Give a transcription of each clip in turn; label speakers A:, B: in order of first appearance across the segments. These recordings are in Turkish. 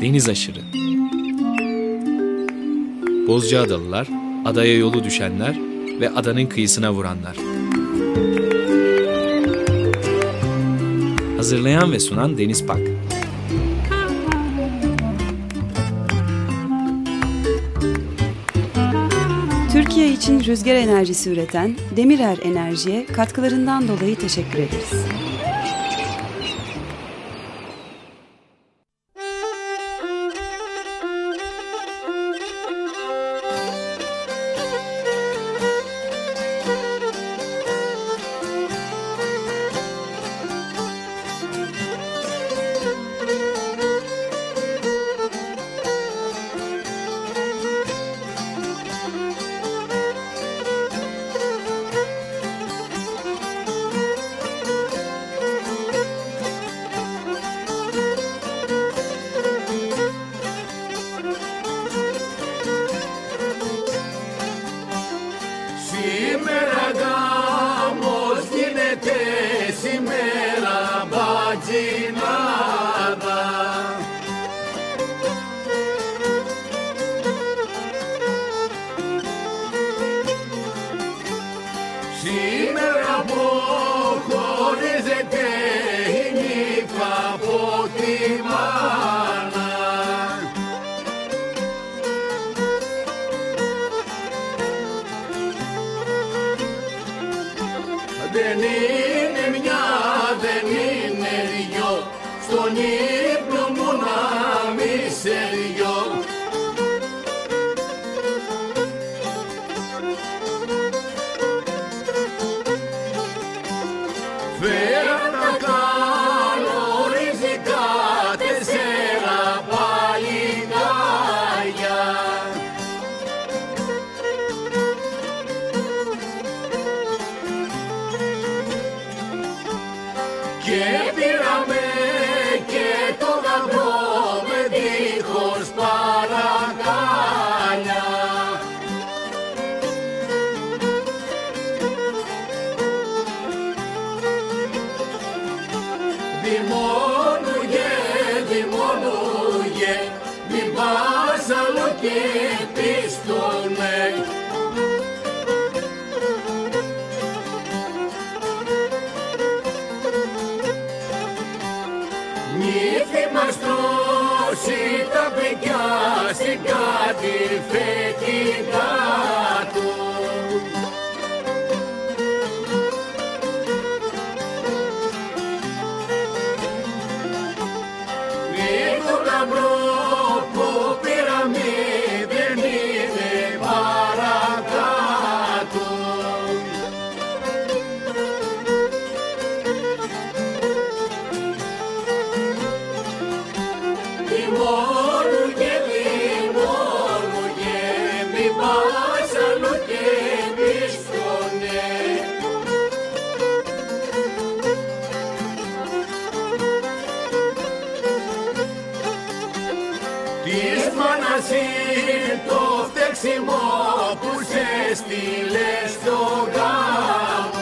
A: Deniz aşırı. Bozcaadalılar, adaya yolu düşenler ve adanın kıyısına vuranlar. Hazırlayan ve sunan Deniz Pak.
B: Türkiye için rüzgar enerjisi üreten Demirer Enerji'ye katkılarından dolayı teşekkür ederiz.
C: Morning. pe kita Της μάνας είναι το φταίξιμο που σε στείλε στο γάμο.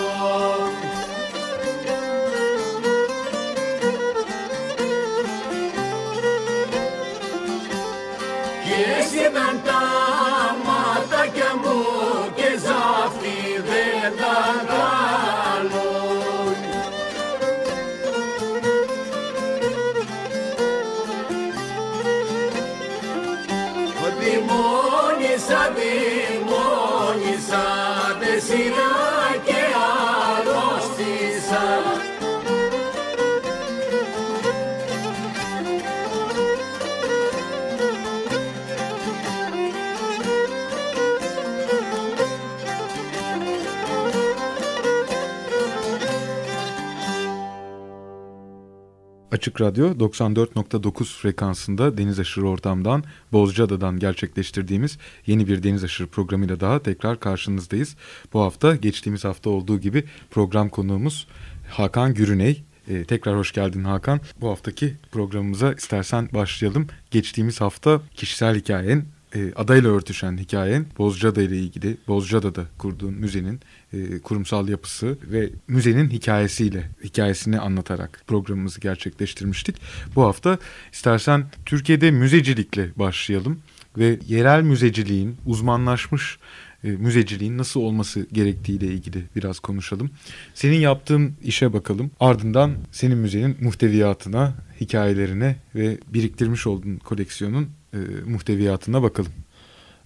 D: Açık Radyo 94.9 frekansında deniz aşırı ortamdan Bozcaada'dan gerçekleştirdiğimiz yeni bir deniz aşırı programıyla daha tekrar karşınızdayız. Bu hafta geçtiğimiz hafta olduğu gibi program konuğumuz Hakan Gürüney. Ee, tekrar hoş geldin Hakan. Bu haftaki programımıza istersen başlayalım. Geçtiğimiz hafta kişisel hikayen e, adayla örtüşen hikayen Bozcaada ile ilgili Bozcaada'da kurduğun müzenin e, kurumsal yapısı ve müzenin hikayesiyle hikayesini anlatarak programımızı gerçekleştirmiştik. Bu hafta istersen Türkiye'de müzecilikle başlayalım ve yerel müzeciliğin uzmanlaşmış e, müzeciliğin nasıl olması gerektiğiyle ilgili biraz konuşalım. Senin yaptığın işe bakalım. Ardından senin müzenin muhteviyatına, hikayelerine ve biriktirmiş olduğun koleksiyonun e, muhteviyatına bakalım.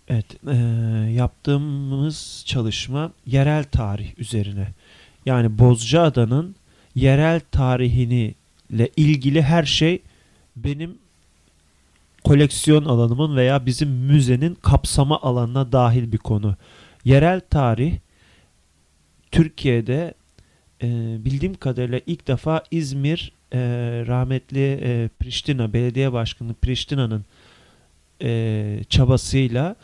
E: Evet, e, yaptığımız çalışma yerel tarih üzerine. Yani Bozcaada'nın yerel tarihini ile ilgili her şey benim koleksiyon alanımın veya bizim müzenin kapsama alanına dahil bir konu. Yerel tarih Türkiye'de e, bildiğim kadarıyla ilk defa İzmir e, rahmetli e, Priştina Belediye Başkanı Priştina'nın e, çabasıyla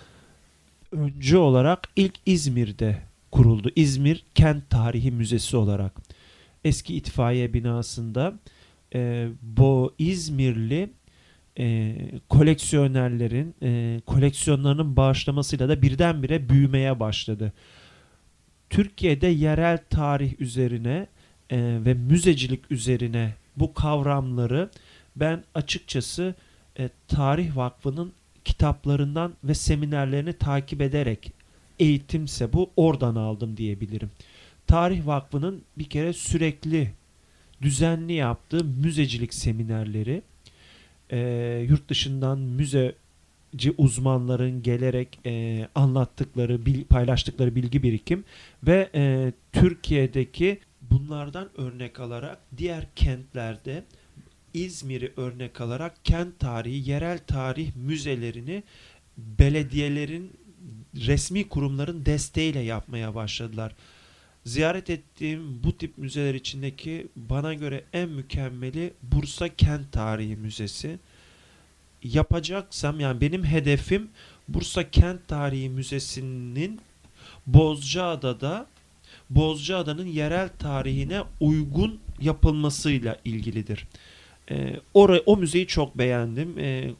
E: öncü olarak ilk İzmir'de kuruldu. İzmir Kent Tarihi Müzesi olarak. Eski itfaiye binasında e, bu İzmirli e, koleksiyonerlerin e, koleksiyonlarının bağışlamasıyla da birdenbire büyümeye başladı. Türkiye'de yerel tarih üzerine e, ve müzecilik üzerine bu kavramları ben açıkçası e, Tarih Vakfı'nın kitaplarından ve seminerlerini takip ederek eğitimse bu oradan aldım diyebilirim. Tarih Vakfı'nın bir kere sürekli düzenli yaptığı müzecilik seminerleri e, yurt dışından müzeci uzmanların gelerek e, anlattıkları, bil, paylaştıkları bilgi birikim ve e, Türkiye'deki bunlardan örnek alarak diğer kentlerde İzmir'i örnek alarak kent tarihi, yerel tarih müzelerini belediyelerin, resmi kurumların desteğiyle yapmaya başladılar. Ziyaret ettiğim bu tip müzeler içindeki bana göre en mükemmeli Bursa Kent Tarihi Müzesi. Yapacaksam yani benim hedefim Bursa Kent Tarihi Müzesi'nin Bozcaada'da Bozcaada'nın yerel tarihine uygun yapılmasıyla ilgilidir. E, orayı, o müzeyi çok beğendim. E,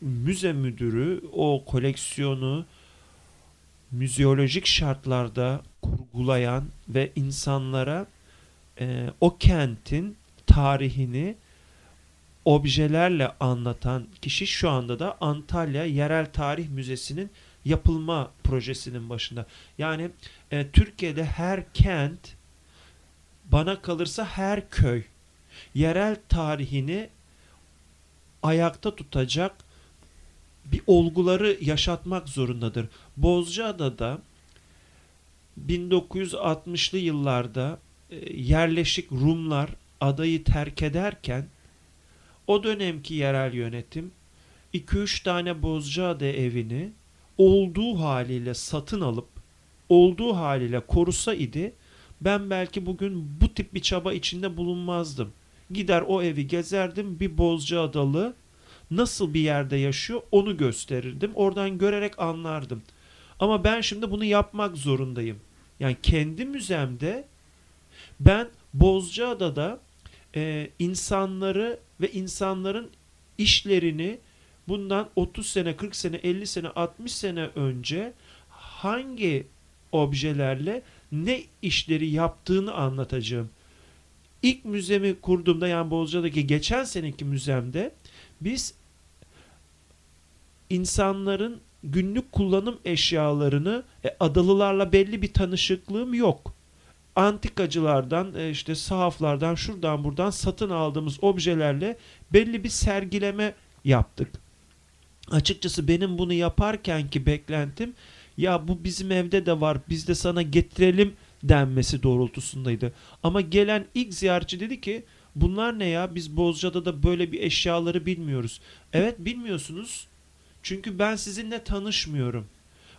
E: müze müdürü o koleksiyonu müzeolojik şartlarda kurgulayan ve insanlara e, o kentin tarihini objelerle anlatan kişi şu anda da Antalya Yerel Tarih Müzesi'nin yapılma projesinin başında. Yani e, Türkiye'de her kent bana kalırsa her köy yerel tarihini ayakta tutacak bir olguları yaşatmak zorundadır. Bozcaada'da 1960'lı yıllarda e, yerleşik Rumlar adayı terk ederken o dönemki yerel yönetim 2-3 tane Bozcaada evini olduğu haliyle satın alıp olduğu haliyle korusa idi ben belki bugün bu tip bir çaba içinde bulunmazdım. Gider o evi gezerdim bir Bozcaadalı nasıl bir yerde yaşıyor onu gösterirdim. Oradan görerek anlardım. Ama ben şimdi bunu yapmak zorundayım. Yani kendi müzemde ben Bozcaada'da e, insanları ve insanların işlerini bundan 30 sene, 40 sene, 50 sene, 60 sene önce hangi objelerle ne işleri yaptığını anlatacağım. İlk müzemi kurduğumda yani Bozca'daki geçen seneki müzemde biz insanların günlük kullanım eşyalarını e, adalılarla belli bir tanışıklığım yok. Antikacılardan e, işte sahaflardan şuradan buradan satın aldığımız objelerle belli bir sergileme yaptık. Açıkçası benim bunu yaparken ki beklentim ya bu bizim evde de var biz de sana getirelim denmesi doğrultusundaydı. Ama gelen ilk ziyaretçi dedi ki bunlar ne ya biz Bozca'da da böyle bir eşyaları bilmiyoruz. Evet bilmiyorsunuz çünkü ben sizinle tanışmıyorum.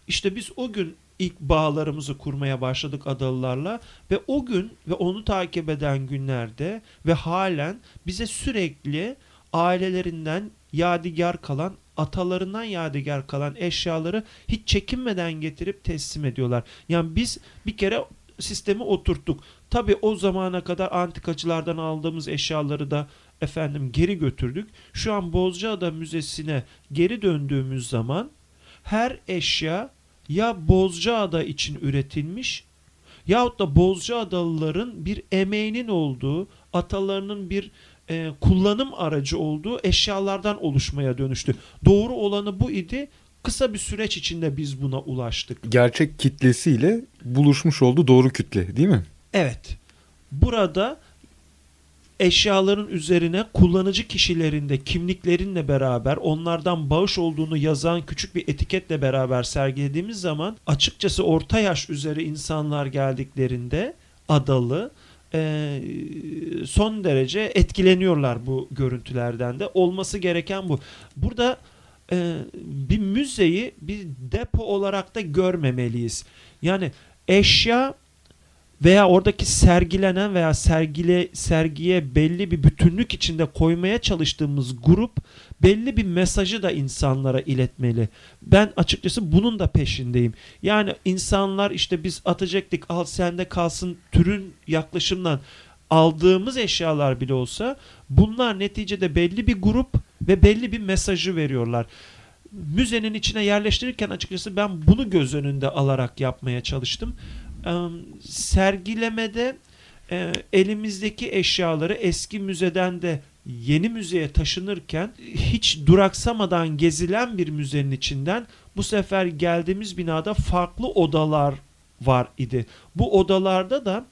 E: İşte biz o gün ilk bağlarımızı kurmaya başladık adalılarla ve o gün ve onu takip eden günlerde ve halen bize sürekli ailelerinden yadigar kalan atalarından yadigar kalan eşyaları hiç çekinmeden getirip teslim ediyorlar. Yani biz bir kere sistemi oturttuk. Tabi o zamana kadar antikacılardan aldığımız eşyaları da efendim geri götürdük. Şu an Bozcaada Müzesi'ne geri döndüğümüz zaman Her eşya ya Bozcaada için üretilmiş yahut da Bozcaadalıların bir emeğinin olduğu, atalarının bir e, kullanım aracı olduğu eşyalardan oluşmaya dönüştü. Doğru olanı bu idi. Kısa bir süreç içinde biz buna ulaştık.
D: Gerçek kitlesiyle buluşmuş oldu doğru kütle değil mi?
E: Evet. Burada eşyaların üzerine kullanıcı kişilerin de kimliklerinle beraber onlardan bağış olduğunu yazan küçük bir etiketle beraber sergilediğimiz zaman açıkçası orta yaş üzeri insanlar geldiklerinde adalı e, son derece etkileniyorlar bu görüntülerden de. Olması gereken bu. Burada e, bir müzeyi bir depo olarak da görmemeliyiz. Yani eşya veya oradaki sergilenen veya sergile sergiye belli bir bütünlük içinde koymaya çalıştığımız grup belli bir mesajı da insanlara iletmeli. Ben açıkçası bunun da peşindeyim. Yani insanlar işte biz atacaktık al sende kalsın türün yaklaşımdan aldığımız eşyalar bile olsa bunlar neticede belli bir grup ve belli bir mesajı veriyorlar. Müzenin içine yerleştirirken açıkçası ben bunu göz önünde alarak yapmaya çalıştım. Sergilemede e, elimizdeki eşyaları eski müzeden de yeni müzeye taşınırken hiç duraksamadan gezilen bir müzenin içinden bu sefer geldiğimiz binada farklı odalar var idi. Bu odalarda da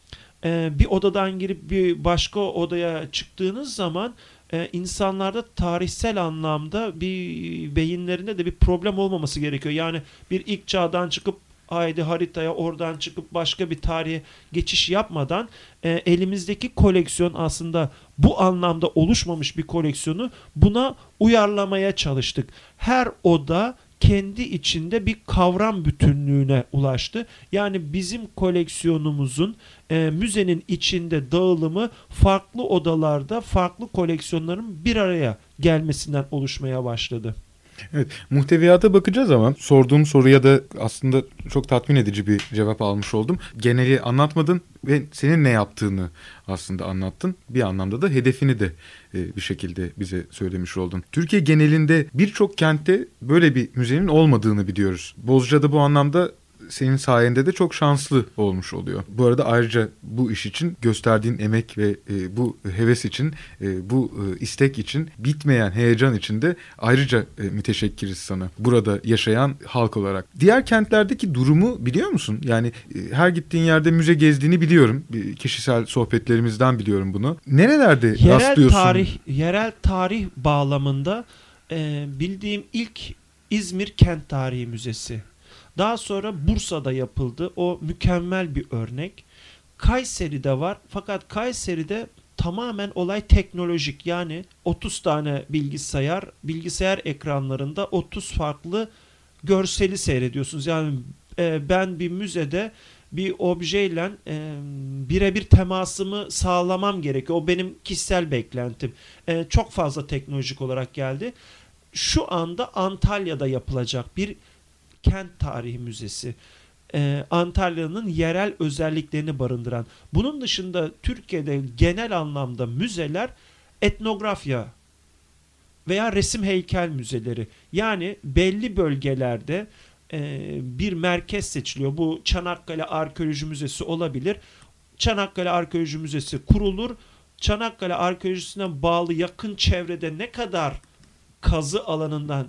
E: e, bir odadan girip bir başka odaya çıktığınız zaman e, insanlarda tarihsel anlamda bir beyinlerinde de bir problem olmaması gerekiyor. Yani bir ilk çağdan çıkıp haydi haritaya oradan çıkıp başka bir tarihe geçiş yapmadan e, elimizdeki koleksiyon aslında bu anlamda oluşmamış bir koleksiyonu buna uyarlamaya çalıştık. Her oda kendi içinde bir kavram bütünlüğüne ulaştı. Yani bizim koleksiyonumuzun e, müzenin içinde dağılımı farklı odalarda farklı koleksiyonların bir araya gelmesinden oluşmaya başladı.
D: Evet, muhteviyata bakacağız ama sorduğum soruya da aslında çok tatmin edici bir cevap almış oldum. Geneli anlatmadın ve senin ne yaptığını aslında anlattın. Bir anlamda da hedefini de e, bir şekilde bize söylemiş oldun. Türkiye genelinde birçok kentte böyle bir müzenin olmadığını biliyoruz. Bozca'da bu anlamda senin sayende de çok şanslı olmuş oluyor. Bu arada ayrıca bu iş için gösterdiğin emek ve e, bu heves için, e, bu e, istek için, bitmeyen heyecan için de ayrıca e, müteşekkiriz sana. Burada yaşayan halk olarak. Diğer kentlerdeki durumu biliyor musun? Yani e, her gittiğin yerde müze gezdiğini biliyorum. Bir kişisel sohbetlerimizden biliyorum bunu. Nerelerde
E: Yerel
D: rastlıyorsun?
E: tarih, yerel tarih bağlamında e, bildiğim ilk İzmir Kent Tarihi Müzesi. Daha sonra Bursa'da yapıldı. O mükemmel bir örnek. Kayseri'de var. Fakat Kayseri'de tamamen olay teknolojik. Yani 30 tane bilgisayar, bilgisayar ekranlarında 30 farklı görseli seyrediyorsunuz. Yani e, ben bir müzede bir objeyle e, birebir temasımı sağlamam gerekiyor. O benim kişisel beklentim. E, çok fazla teknolojik olarak geldi. Şu anda Antalya'da yapılacak bir kent tarihi müzesi. Ee, Antalya'nın yerel özelliklerini barındıran. Bunun dışında Türkiye'de genel anlamda müzeler etnografya veya resim heykel müzeleri. Yani belli bölgelerde e, bir merkez seçiliyor. Bu Çanakkale Arkeoloji Müzesi olabilir. Çanakkale Arkeoloji Müzesi kurulur. Çanakkale Arkeolojisi'ne bağlı yakın çevrede ne kadar kazı alanından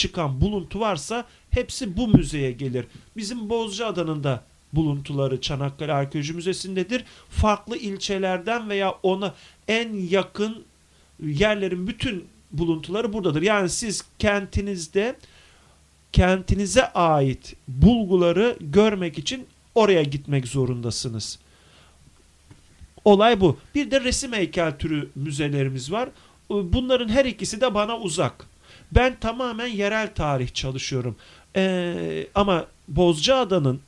E: çıkan buluntu varsa hepsi bu müzeye gelir. Bizim Bozcaada'nın da buluntuları Çanakkale Arkeoloji Müzesi'ndedir. Farklı ilçelerden veya ona en yakın yerlerin bütün buluntuları buradadır. Yani siz kentinizde kentinize ait bulguları görmek için oraya gitmek zorundasınız. Olay bu. Bir de resim heykel türü müzelerimiz var. Bunların her ikisi de bana uzak. Ben tamamen yerel tarih çalışıyorum. Ee, ama Bozcaada'nın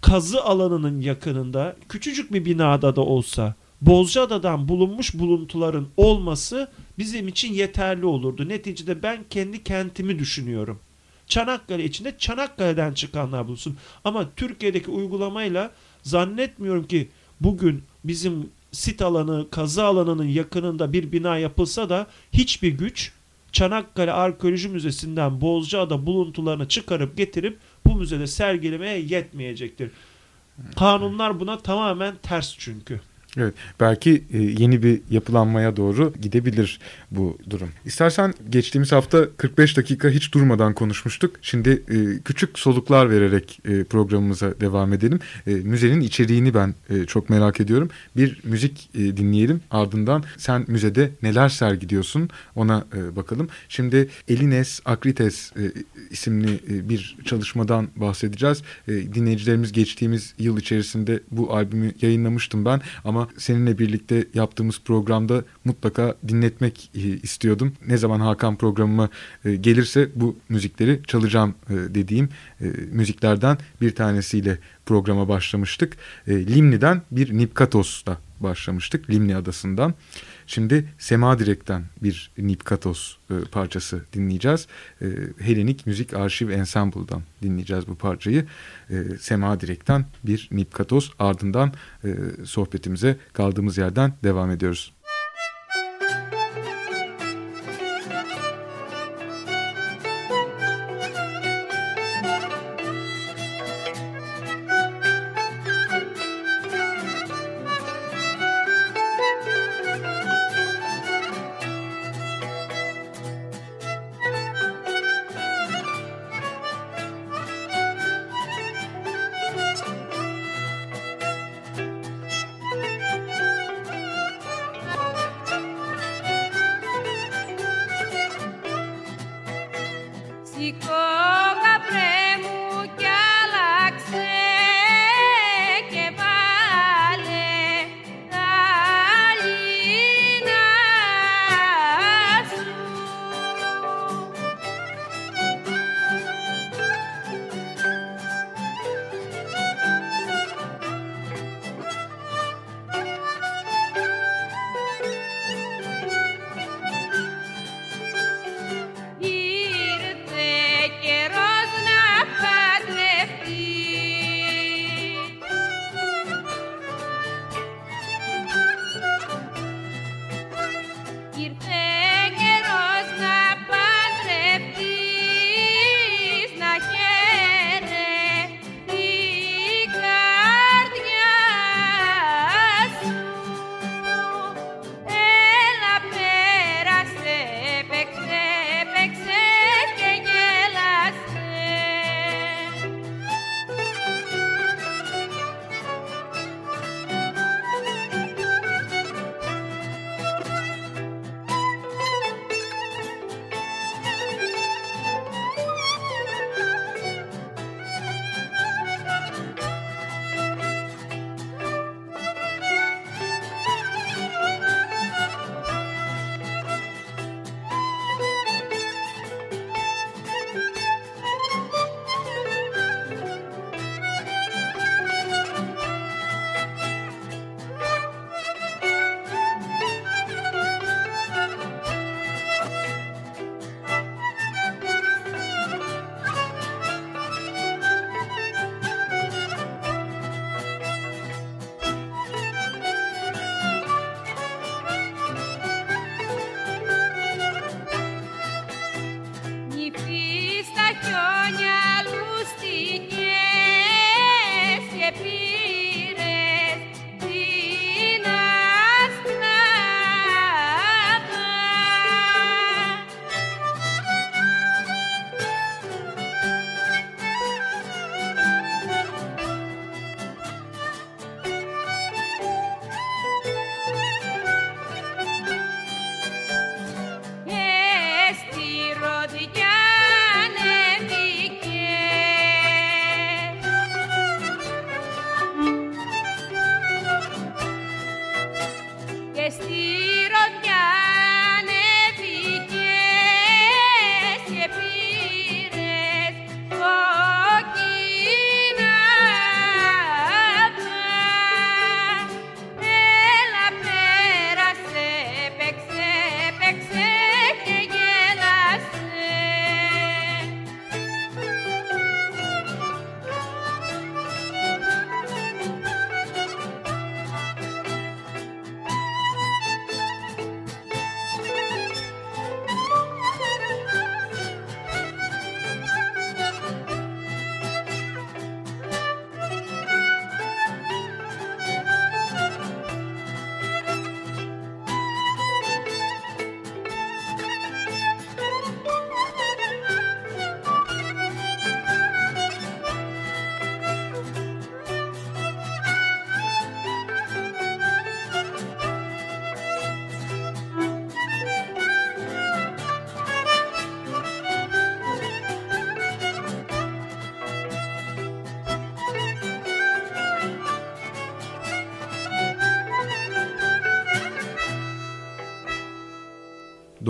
E: kazı alanının yakınında küçücük bir binada da olsa Bozcaada'dan bulunmuş buluntuların olması bizim için yeterli olurdu. Neticede ben kendi kentimi düşünüyorum. Çanakkale içinde Çanakkale'den çıkanlar bulunsun. Ama Türkiye'deki uygulamayla zannetmiyorum ki bugün bizim sit alanı, kazı alanının yakınında bir bina yapılsa da hiçbir güç Çanakkale Arkeoloji Müzesi'nden Bozcaada buluntularını çıkarıp getirip bu müzede sergilemeye yetmeyecektir. Kanunlar buna tamamen ters çünkü.
D: Evet, belki e, yeni bir yapılanmaya doğru gidebilir bu durum. İstersen geçtiğimiz hafta 45 dakika hiç durmadan konuşmuştuk. Şimdi e, küçük soluklar vererek e, programımıza devam edelim. Müzenin içeriğini ben çok merak ediyorum. Bir müzik dinleyelim. Ardından sen müzede neler sergiliyorsun ona bakalım. Şimdi Elines Akrites isimli bir çalışmadan bahsedeceğiz. Dinleyicilerimiz geçtiğimiz yıl içerisinde bu albümü yayınlamıştım ben ama seninle birlikte yaptığımız programda mutlaka dinletmek e, istiyordum. Ne zaman Hakan programıma e, gelirse bu müzikleri çalacağım e, dediğim müziklerden bir tanesiyle programa başlamıştık. Limni'den bir Nipkatos'la başlamıştık. Limni adasından. Şimdi Sema Direk'ten bir Nipkatos e, parçası dinleyeceğiz. E, Helenik Müzik Arşiv Ensemble'dan dinleyeceğiz bu parçayı. E, Sema Direk'ten bir Nipkatos ardından e, sohbetimize kaldığımız yerden devam ediyoruz.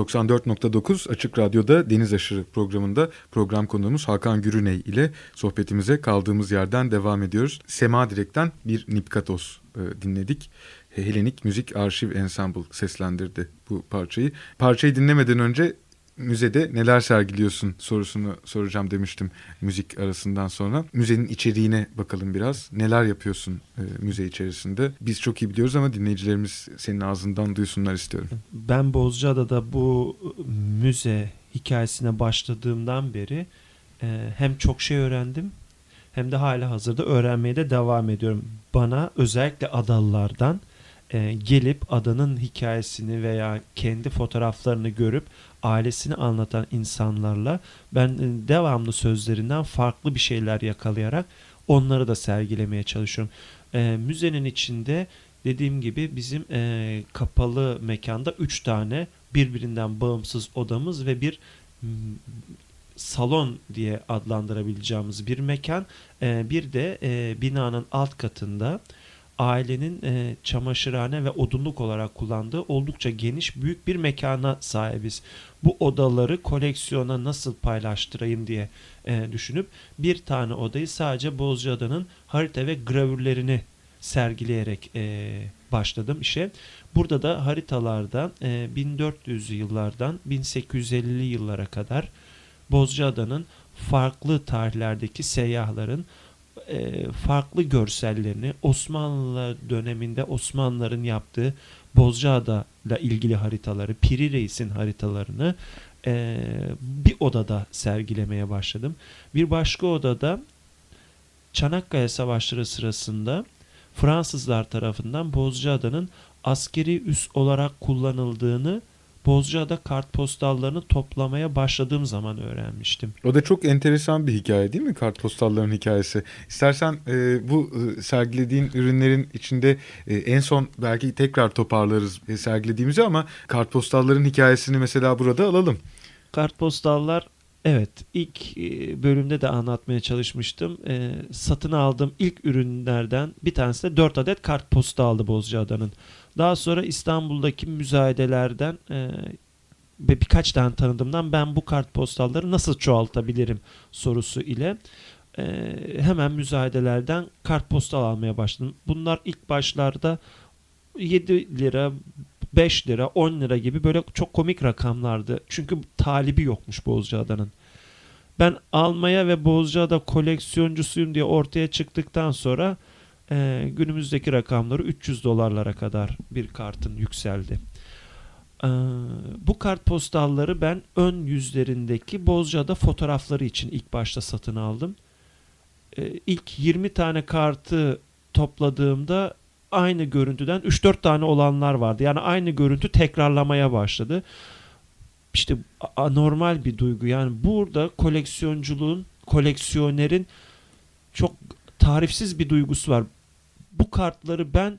D: 94.9 Açık Radyo'da Deniz Aşırı programında program konuğumuz Hakan Gürüney ile sohbetimize kaldığımız yerden devam ediyoruz. Sema Direk'ten bir Nipkatos e, dinledik. Helenik Müzik Arşiv Ensemble seslendirdi bu parçayı. Parçayı dinlemeden önce müzede neler sergiliyorsun sorusunu soracağım demiştim müzik arasından sonra. Müzenin içeriğine bakalım biraz. Neler yapıyorsun e, müze içerisinde? Biz çok iyi biliyoruz ama dinleyicilerimiz senin ağzından duysunlar istiyorum.
E: Ben Bozcaada'da bu müze hikayesine başladığımdan beri e, hem çok şey öğrendim hem de hala hazırda öğrenmeye de devam ediyorum. Bana özellikle adalılardan e, gelip adanın hikayesini veya kendi fotoğraflarını görüp ailesini anlatan insanlarla ben e, devamlı sözlerinden farklı bir şeyler yakalayarak onları da sergilemeye çalışıyorum. E, müzenin içinde dediğim gibi bizim e, kapalı mekanda 3 tane birbirinden bağımsız odamız ve bir salon diye adlandırabileceğimiz bir mekan. E, bir de e, binanın alt katında ailenin e, çamaşırhane ve odunluk olarak kullandığı oldukça geniş büyük bir mekana sahibiz. Bu odaları koleksiyona nasıl paylaştırayım diye e, düşünüp bir tane odayı sadece Bozcaada'nın harita ve gravürlerini sergileyerek e, başladım işe. Burada da haritalardan e, 1400'lü yıllardan 1850'li yıllara kadar Bozcaada'nın farklı tarihlerdeki seyyahların farklı görsellerini Osmanlı döneminde Osmanlıların yaptığı Bozcaada ile ilgili haritaları, Piri Reis'in haritalarını e, bir odada sergilemeye başladım. Bir başka odada Çanakkale Savaşları sırasında Fransızlar tarafından Bozcaada'nın askeri üs olarak kullanıldığını Bozcaada kartpostallarını toplamaya başladığım zaman öğrenmiştim.
D: O da çok enteresan bir hikaye değil mi kartpostalların hikayesi? İstersen e, bu e, sergilediğin ürünlerin içinde e, en son belki tekrar toparlarız e, sergilediğimizi ama kartpostalların hikayesini mesela burada alalım.
E: Kartpostallar evet ilk e, bölümde de anlatmaya çalışmıştım. E, satın aldığım ilk ürünlerden bir tanesi de 4 adet kartpostaldı Bozcaada'nın. Daha sonra İstanbul'daki müzayedelerden e, ve birkaç tane tanıdığımdan ben bu kartpostalları nasıl çoğaltabilirim sorusu ile e, hemen müzayedelerden kartpostal almaya başladım. Bunlar ilk başlarda 7 lira 5 lira 10 lira gibi böyle çok komik rakamlardı. Çünkü talibi yokmuş Bozcaada'nın. Ben almaya ve Bozcaada koleksiyoncusuyum diye ortaya çıktıktan sonra e, günümüzdeki rakamları 300 dolarlara kadar bir kartın yükseldi. E, bu kartpostalları ben ön yüzlerindeki Bozcaada fotoğrafları için ilk başta satın aldım. E, ilk 20 tane kartı topladığımda aynı görüntüden 3-4 tane olanlar vardı. Yani aynı görüntü tekrarlamaya başladı. İşte anormal bir duygu. Yani burada koleksiyonculuğun, koleksiyonerin çok tarifsiz bir duygusu var. Bu kartları ben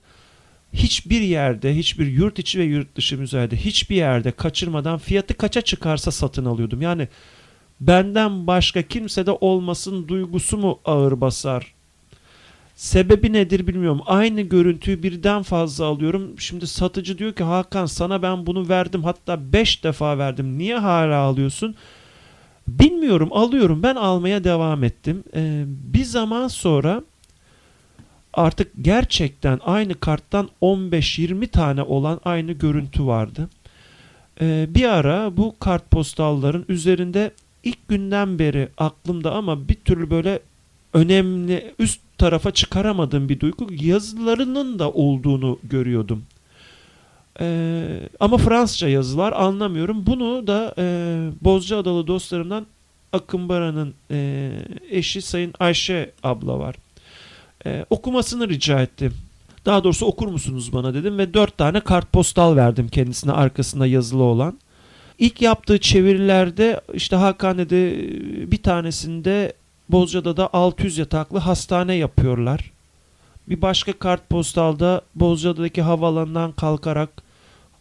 E: hiçbir yerde, hiçbir yurt içi ve yurt dışı müzede hiçbir yerde kaçırmadan fiyatı kaça çıkarsa satın alıyordum. Yani benden başka kimse de olmasın duygusu mu ağır basar? Sebebi nedir bilmiyorum. Aynı görüntüyü birden fazla alıyorum. Şimdi satıcı diyor ki Hakan sana ben bunu verdim hatta 5 defa verdim. Niye hala alıyorsun? Bilmiyorum alıyorum. Ben almaya devam ettim. Ee, bir zaman sonra artık gerçekten aynı karttan 15-20 tane olan aynı görüntü vardı. Ee, bir ara bu kartpostalların üzerinde ilk günden beri aklımda ama bir türlü böyle önemli üst tarafa çıkaramadığım bir duygu yazılarının da olduğunu görüyordum. Ee, ama Fransızca yazılar anlamıyorum. Bunu da e, Bozcaadalı dostlarımdan Akın Baran'ın e, eşi Sayın Ayşe abla var. E, okumasını rica ettim. Daha doğrusu okur musunuz bana dedim ve dört tane kartpostal verdim kendisine arkasında yazılı olan. İlk yaptığı çevirilerde işte Hakanede bir tanesinde Bozcaada'da 600 yataklı hastane yapıyorlar. Bir başka kartpostalda Bozcaada'daki havaalanından kalkarak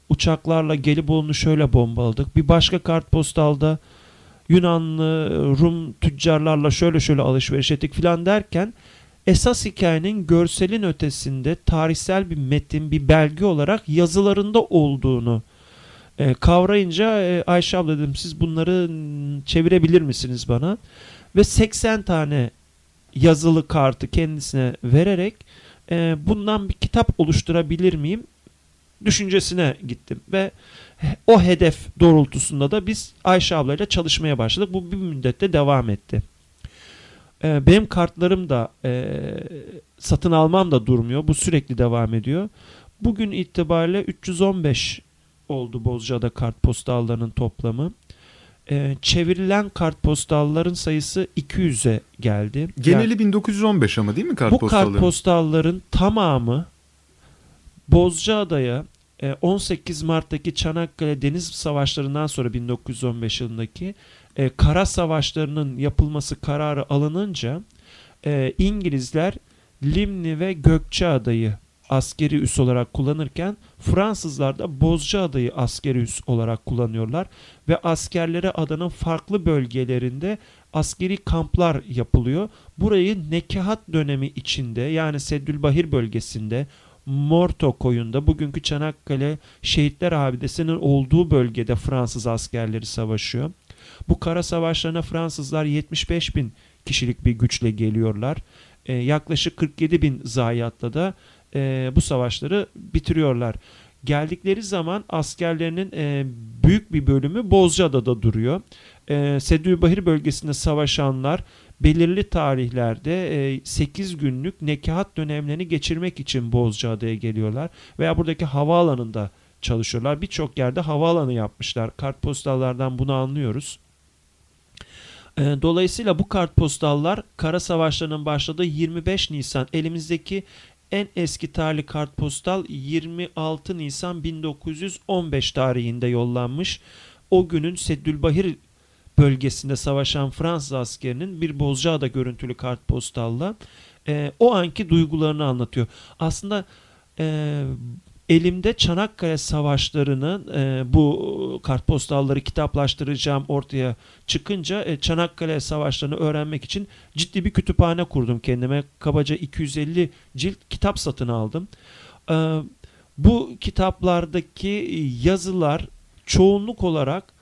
E: uçaklarla Gelibolu'nu şöyle bombaladık. Bir başka kartpostalda Yunanlı, Rum tüccarlarla şöyle şöyle alışveriş ettik filan derken esas hikayenin görselin ötesinde tarihsel bir metin, bir belge olarak yazılarında olduğunu E, kavrayınca e, Ayşe abla dedim siz bunları çevirebilir misiniz bana? Ve 80 tane yazılı kartı kendisine vererek e, bundan bir kitap oluşturabilir miyim düşüncesine gittim ve o hedef doğrultusunda da biz Ayşe ablayla çalışmaya başladık. Bu bir müddette devam etti. E, benim kartlarım da e, satın almam da durmuyor. Bu sürekli devam ediyor. Bugün itibariyle 315 oldu Bozcaada kartpostallarının toplamı. E, çevrilen kartpostalların sayısı 200'e geldi. Yani-
D: Geneli 1915 ama değil mi
E: bu
D: kartpostalların?
E: kartpostalların tamamı Bozcaada'ya e, 18 Mart'taki Çanakkale Deniz Savaşları'ndan sonra 1915 yılındaki e, kara savaşlarının yapılması kararı alınınca e, İngilizler Limni ve Gökçeada'yı askeri üs olarak kullanırken Fransızlar da Bozcaada'yı askeri üs olarak kullanıyorlar ve askerlere adanın farklı bölgelerinde askeri kamplar yapılıyor. Burayı Nekahat dönemi içinde yani Seddülbahir bölgesinde Morto koyunda bugünkü Çanakkale Şehitler Abidesi'nin olduğu bölgede Fransız askerleri savaşıyor. Bu kara savaşlarına Fransızlar 75 bin kişilik bir güçle geliyorlar. Ee, yaklaşık 47 bin zayiatla da e, bu savaşları bitiriyorlar. Geldikleri zaman askerlerinin e, büyük bir bölümü Bozcaada'da duruyor. E, Sedülbahir bölgesinde savaşanlar belirli tarihlerde e, 8 günlük nekahat dönemlerini geçirmek için Bozcaada'ya geliyorlar veya buradaki havaalanında çalışıyorlar. Birçok yerde havaalanı yapmışlar. Kartpostallardan bunu anlıyoruz. E, Dolayısıyla bu kartpostallar kara savaşlarının başladığı 25 Nisan elimizdeki en eski tarihli kartpostal 26 Nisan 1915 tarihinde yollanmış. O günün Seddülbahir bölgesinde savaşan Fransız askerinin bir Bozcaada görüntülü kartpostalla e, o anki duygularını anlatıyor. Aslında e, elimde Çanakkale Savaşları'nın e, bu kartpostalları kitaplaştıracağım ortaya çıkınca e, Çanakkale Savaşları'nı öğrenmek için ciddi bir kütüphane kurdum kendime. Kabaca 250 cilt kitap satın aldım. E, bu kitaplardaki yazılar çoğunluk olarak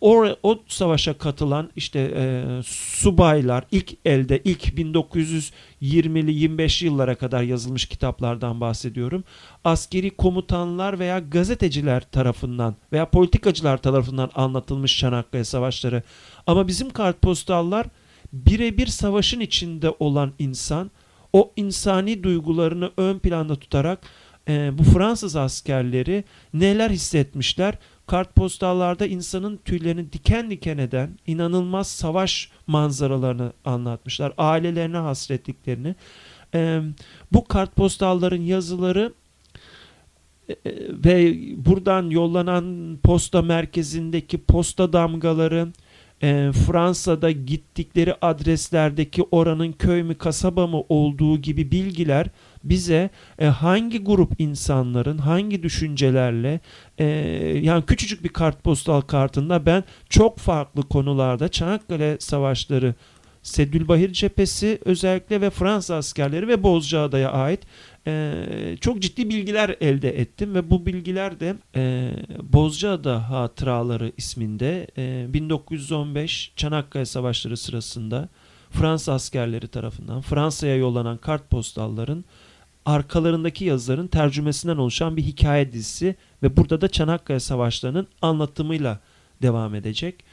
E: o, o savaşa katılan işte e, subaylar ilk elde ilk 1920'li 25 yıllara kadar yazılmış kitaplardan bahsediyorum. Askeri komutanlar veya gazeteciler tarafından veya politikacılar tarafından anlatılmış Çanakkale savaşları. Ama bizim kartpostallar birebir savaşın içinde olan insan o insani duygularını ön planda tutarak e, bu Fransız askerleri neler hissetmişler kartpostallarda insanın tüylerini diken diken eden inanılmaz savaş manzaralarını anlatmışlar. Ailelerine hasretliklerini. Ee, bu kartpostalların yazıları e, ve buradan yollanan posta merkezindeki posta damgaları e, Fransa'da gittikleri adreslerdeki oranın köy mü kasaba mı olduğu gibi bilgiler bize e, hangi grup insanların hangi düşüncelerle e, yani küçücük bir kartpostal kartında ben çok farklı konularda Çanakkale Savaşları Sedülbahir cephesi özellikle ve Fransız askerleri ve Bozcaada'ya ait e, çok ciddi bilgiler elde ettim ve bu bilgiler de e, Bozcaada Hatıraları isminde e, 1915 Çanakkale Savaşları sırasında Fransız askerleri tarafından Fransa'ya yollanan kartpostalların arkalarındaki yazıların tercümesinden oluşan bir hikaye dizisi ve burada da Çanakkale Savaşları'nın anlatımıyla devam edecek.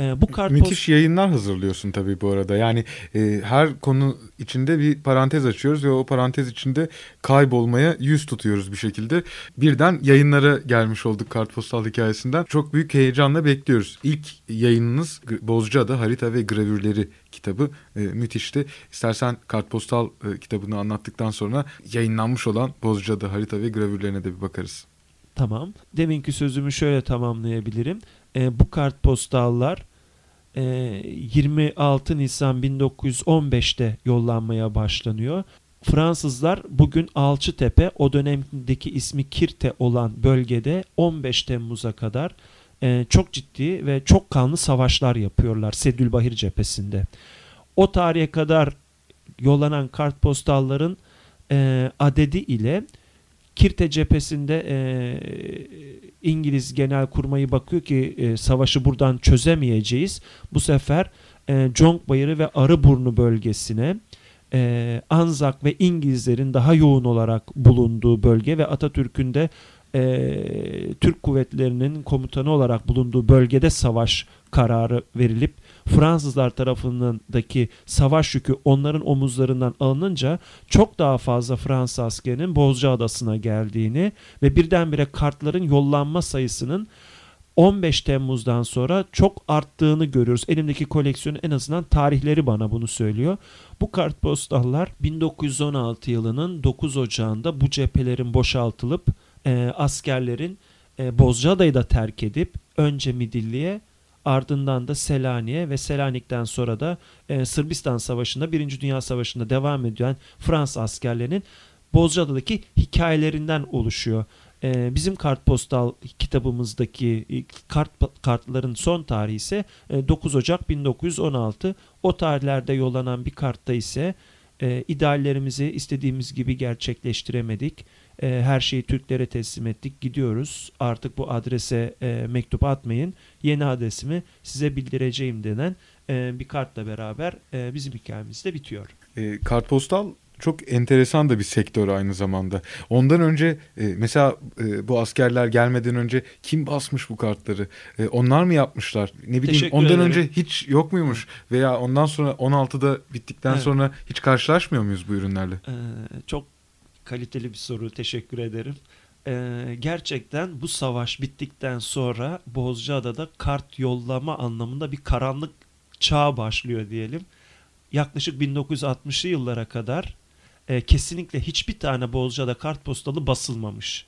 E: Ee, bu kartpost...
D: Müthiş yayınlar hazırlıyorsun tabii bu arada. Yani e, her konu içinde bir parantez açıyoruz ve o parantez içinde kaybolmaya yüz tutuyoruz bir şekilde. Birden yayınlara gelmiş olduk kartpostal hikayesinden. Çok büyük heyecanla bekliyoruz. İlk yayınınız Bozcaada Harita ve Gravürleri kitabı e, müthişti. İstersen kartpostal e, kitabını anlattıktan sonra yayınlanmış olan Bozcaada Harita ve Gravürlerine de bir bakarız.
E: Tamam. Deminki sözümü şöyle tamamlayabilirim. E, bu kartpostallar e, 26 Nisan 1915'te yollanmaya başlanıyor. Fransızlar bugün Alçıtepe o dönemdeki ismi Kirte olan bölgede 15 Temmuz'a kadar e, çok ciddi ve çok kanlı savaşlar yapıyorlar Sedülbahir cephesinde. O tarihe kadar yollanan kartpostalların e, adedi ile Kirte cephesinde e, İngiliz genel kurmayı bakıyor ki e, savaşı buradan çözemeyeceğiz. Bu sefer e, Conk Bayırı ve Arıburnu bölgesine e, Anzak ve İngilizlerin daha yoğun olarak bulunduğu bölge ve Atatürk'ün de e, Türk kuvvetlerinin komutanı olarak bulunduğu bölgede savaş kararı verilip Fransızlar tarafındaki savaş yükü onların omuzlarından alınınca çok daha fazla Fransız askerinin Bozcaadası'na geldiğini ve birdenbire kartların yollanma sayısının 15 Temmuz'dan sonra çok arttığını görüyoruz. Elimdeki koleksiyonun en azından tarihleri bana bunu söylüyor. Bu kartpostallar 1916 yılının 9 Ocağı'nda bu cephelerin boşaltılıp e, askerlerin e, Bozcaada'yı da terk edip önce Midilli'ye ardından da Selanik'e ve Selanik'ten sonra da e, Sırbistan Savaşı'nda Birinci Dünya Savaşı'nda devam eden Fransız askerlerinin Bozcaada'daki hikayelerinden oluşuyor. E, bizim kartpostal kitabımızdaki e, kart kartların son tarihi ise e, 9 Ocak 1916. O tarihlerde yollanan bir kartta ise e, ideallerimizi istediğimiz gibi gerçekleştiremedik. E, her şeyi Türklere teslim ettik. Gidiyoruz. Artık bu adrese e, mektup atmayın. Yeni adresimi size bildireceğim denen e, bir kartla beraber e, bizim hikayemiz de bitiyor.
D: E, kartpostal çok enteresan da bir sektör aynı zamanda. Ondan önce e, mesela e, bu askerler gelmeden önce kim basmış bu kartları? E, onlar mı yapmışlar? Ne bileyim
E: Teşekkür
D: ondan
E: ederim.
D: önce hiç yok muymuş? Veya ondan sonra 16'da bittikten
E: Evet.
D: sonra hiç karşılaşmıyor muyuz bu ürünlerle?
E: Ee, çok kaliteli bir soru. Teşekkür ederim. Ee, gerçekten bu savaş bittikten sonra Bozcaada'da kart yollama anlamında bir karanlık çağ başlıyor diyelim. Yaklaşık 1960'lı yıllara kadar e, kesinlikle hiçbir tane Bozcaada kartpostalı basılmamış.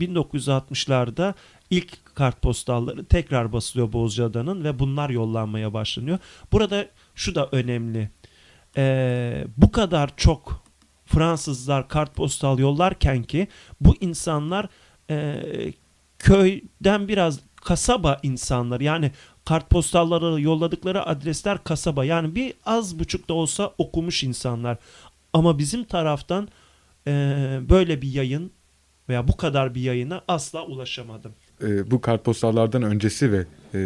E: 1960'larda ilk kartpostalları tekrar basılıyor Bozcaada'nın ve bunlar yollanmaya başlanıyor. Burada şu da önemli. Ee, bu kadar çok Fransızlar kartpostal yollarken ki bu insanlar e, köyden biraz kasaba insanlar yani kartpostalları yolladıkları adresler kasaba yani bir az buçuk da olsa okumuş insanlar ama bizim taraftan e, böyle bir yayın veya bu kadar bir yayına asla ulaşamadım.
D: E, bu kartpostallardan öncesi ve e,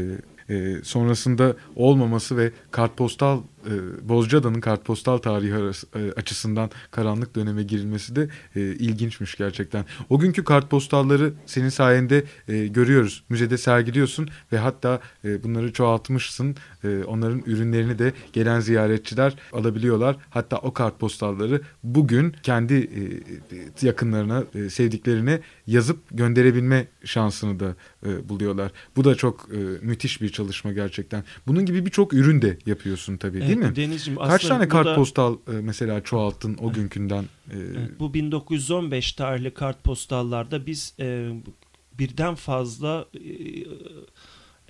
D: e, sonrasında olmaması ve kartpostal e, Bozcaada'nın kartpostal tarihi e, açısından karanlık döneme girilmesi de e, ilginçmiş gerçekten. O günkü kartpostalları senin sayende görüyoruz. Müzede sergiliyorsun ve hatta bunları çoğaltmışsın. E, onların ürünlerini de gelen ziyaretçiler alabiliyorlar. Hatta o kartpostalları bugün kendi e, yakınlarına, e, sevdiklerine yazıp gönderebilme şansını da e, buluyorlar. Bu da çok e, müthiş bir çalışma gerçekten. Bunun gibi birçok ürün de yapıyorsun tabii değil
E: Evet,
D: mi?
E: Denizciğim,
D: Kaç tane
E: da-
D: kartpostal e, mesela çoğalttın o günkünden? e,
E: Evet, bu 1915 tarihli kartpostallarda biz e, birden fazla e,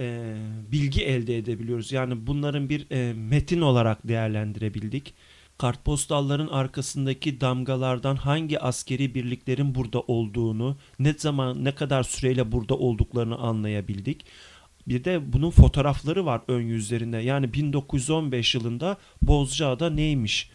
E: e, bilgi elde edebiliyoruz. Yani bunların bir e, metin olarak değerlendirebildik. Kartpostalların arkasındaki damgalardan hangi askeri birliklerin burada olduğunu, ne zaman ne kadar süreyle burada olduklarını anlayabildik. Bir de bunun fotoğrafları var ön yüzlerinde. Yani 1915 yılında Bozcaada neymiş?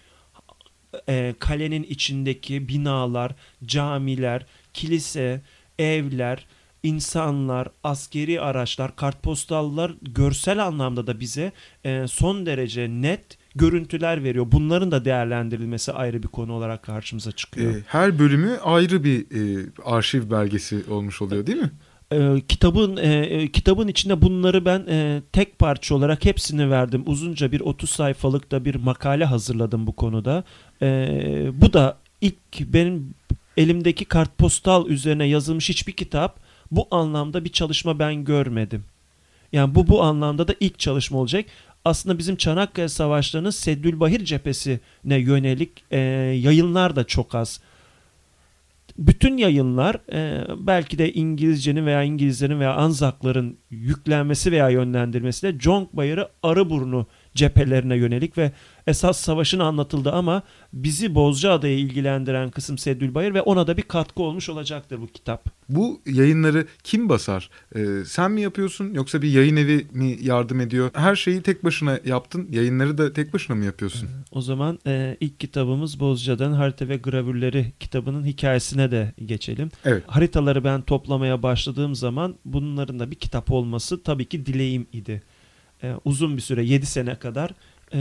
E: e, kalenin içindeki binalar, camiler, kilise, evler, insanlar, askeri araçlar, kartpostallar görsel anlamda da bize e, son derece net görüntüler veriyor. Bunların da değerlendirilmesi ayrı bir konu olarak karşımıza çıkıyor.
D: e, her bölümü ayrı bir e, arşiv belgesi olmuş oluyor değil mi?
E: Ee, kitabın e, e, kitabın içinde bunları ben e, tek parça olarak hepsini verdim. Uzunca bir 30 sayfalık da bir makale hazırladım bu konuda. Ee, bu da ilk benim elimdeki kartpostal üzerine yazılmış hiçbir kitap bu anlamda bir çalışma ben görmedim. Yani bu bu anlamda da ilk çalışma olacak. Aslında bizim Çanakkale Savaşları'nın Seddülbahir cephesine yönelik e, yayınlar da çok az bütün yayınlar e, belki de İngilizcenin veya İngilizlerin veya Anzakların yüklenmesi veya yönlendirmesiyle Conk Bayırı Arıburnu cephelerine yönelik ve esas savaşın anlatıldı ama bizi Bozcaada'yı ilgilendiren kısım Seddül Bayır ve ona da bir katkı olmuş olacaktır bu kitap.
D: Bu yayınları kim basar? Ee, sen mi yapıyorsun yoksa bir yayın evi mi yardım ediyor? Her şeyi tek başına yaptın. Yayınları da tek başına mı yapıyorsun?
E: O zaman e, ilk kitabımız Bozcaada'nın harita ve gravürleri kitabının hikayesine de geçelim.
D: Evet.
E: Haritaları ben toplamaya başladığım zaman bunların da bir kitap olması tabii ki dileğim idi. E, uzun bir süre 7 sene kadar e,